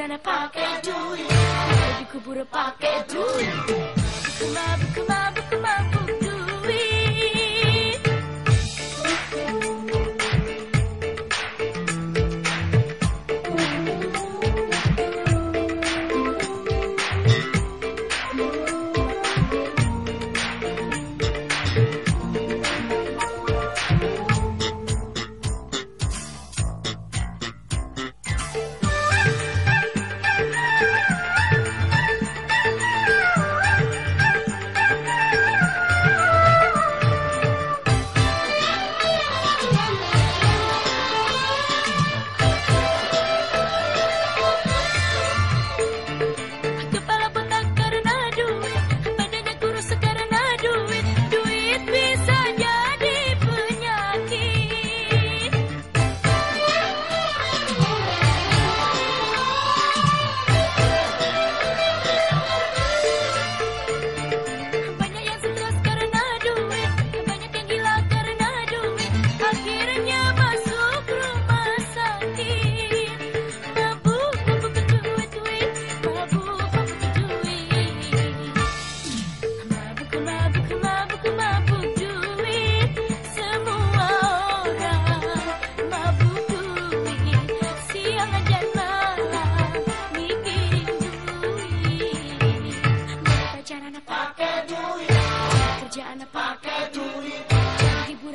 kuburan pakai duit. Di kubur pakai duit. Buku mabuk, buku mabuk, buku mabuk.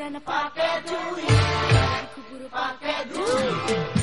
Pakai duit, pakai duit.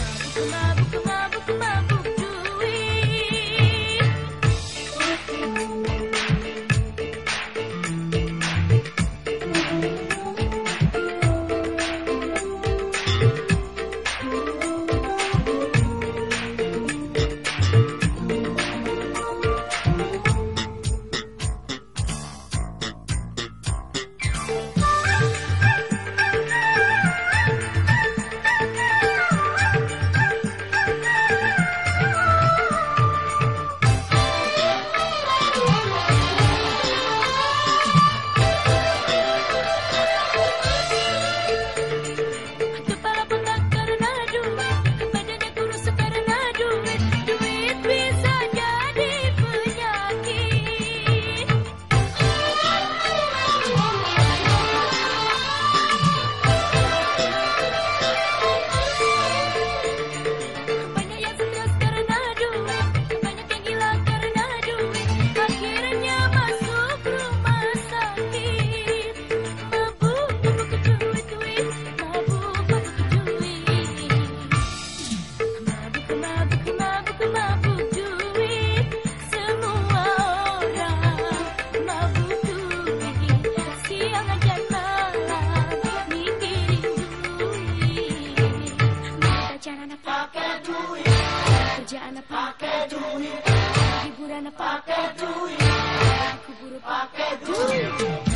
kerjaan pakai duit, hiburan pakai duit, kubur pakai duit.